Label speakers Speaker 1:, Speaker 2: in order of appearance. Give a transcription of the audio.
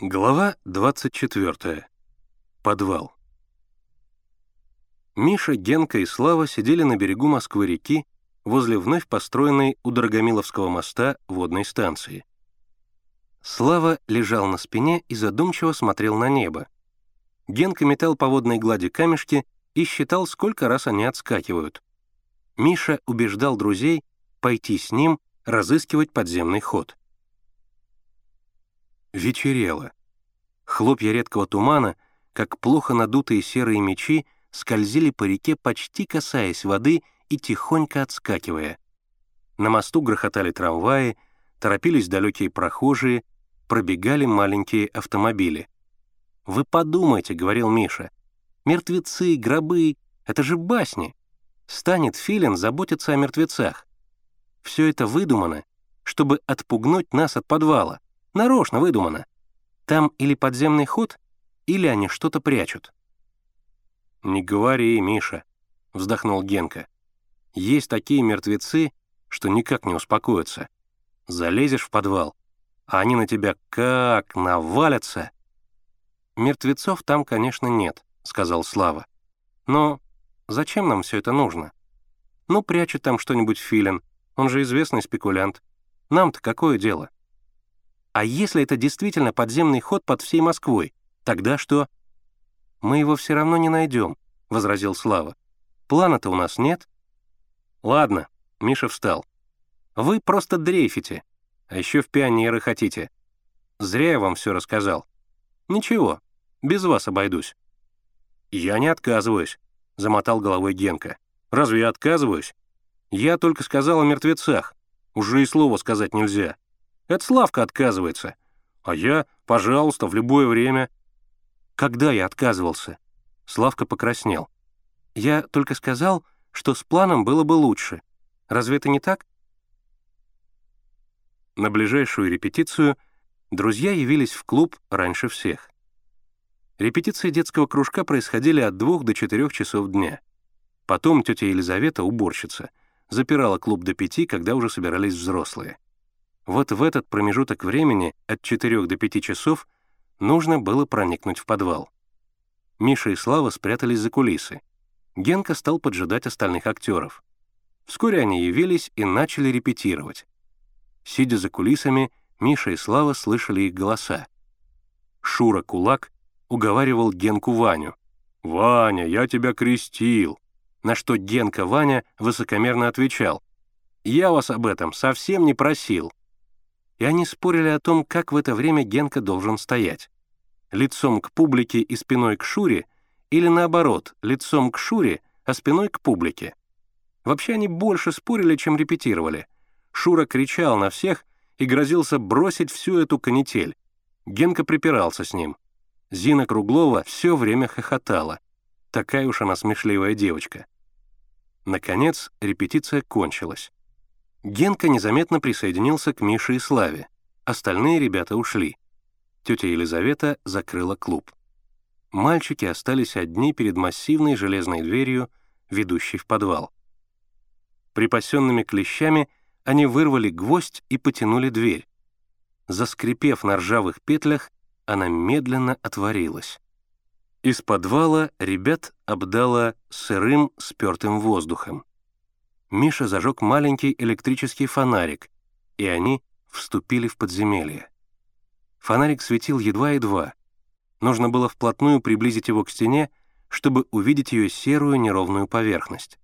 Speaker 1: Глава 24. Подвал. Миша, Генка и Слава сидели на берегу Москвы-реки возле вновь построенной у Дорогомиловского моста водной станции. Слава лежал на спине и задумчиво смотрел на небо. Генка метал по водной глади камешки и считал, сколько раз они отскакивают. Миша убеждал друзей пойти с ним разыскивать подземный ход — Вечерело. Хлопья редкого тумана, как плохо надутые серые мечи, скользили по реке, почти касаясь воды и тихонько отскакивая. На мосту грохотали трамваи, торопились далекие прохожие, пробегали маленькие автомобили. «Вы подумайте», — говорил Миша, — «мертвецы, гробы — это же басни. Станет Филин заботиться о мертвецах. Все это выдумано, чтобы отпугнуть нас от подвала. Нарочно выдумано. Там или подземный ход, или они что-то прячут». «Не говори, Миша», — вздохнул Генка. «Есть такие мертвецы, что никак не успокоятся. Залезешь в подвал, а они на тебя как навалятся». «Мертвецов там, конечно, нет», — сказал Слава. «Но зачем нам все это нужно? Ну, прячет там что-нибудь Филин, он же известный спекулянт. Нам-то какое дело?» А если это действительно подземный ход под всей Москвой, тогда что? Мы его все равно не найдем, возразил Слава. Плана-то у нас нет. Ладно, Миша встал. Вы просто дрейфите, а еще в пионеры хотите. Зря я вам все рассказал. Ничего, без вас обойдусь. Я не отказываюсь, замотал головой Генка. Разве я отказываюсь? Я только сказал о мертвецах. Уже и слова сказать нельзя. Это Славка отказывается. А я, пожалуйста, в любое время. Когда я отказывался? Славка покраснел. Я только сказал, что с планом было бы лучше. Разве это не так? На ближайшую репетицию друзья явились в клуб раньше всех. Репетиции детского кружка происходили от двух до четырех часов дня. Потом тетя Елизавета, уборщица, запирала клуб до пяти, когда уже собирались взрослые. Вот в этот промежуток времени от 4 до 5 часов нужно было проникнуть в подвал. Миша и Слава спрятались за кулисы. Генка стал поджидать остальных актеров. Вскоре они явились и начали репетировать. Сидя за кулисами, Миша и Слава слышали их голоса. Шура Кулак уговаривал Генку Ваню. «Ваня, я тебя крестил!» На что Генка Ваня высокомерно отвечал. «Я вас об этом совсем не просил и они спорили о том, как в это время Генка должен стоять. Лицом к публике и спиной к Шуре, или наоборот, лицом к Шуре, а спиной к публике. Вообще они больше спорили, чем репетировали. Шура кричал на всех и грозился бросить всю эту канитель. Генка припирался с ним. Зина Круглова все время хохотала. Такая уж она смешливая девочка. Наконец, репетиция кончилась. Генка незаметно присоединился к Мише и Славе. Остальные ребята ушли. Тетя Елизавета закрыла клуб. Мальчики остались одни перед массивной железной дверью, ведущей в подвал. Припасенными клещами они вырвали гвоздь и потянули дверь. Заскрипев на ржавых петлях, она медленно отворилась. Из подвала ребят обдало сырым, спертым воздухом. Миша зажег маленький электрический фонарик, и они вступили в подземелье. Фонарик светил едва-едва. Нужно было вплотную приблизить его к стене, чтобы увидеть ее серую неровную поверхность.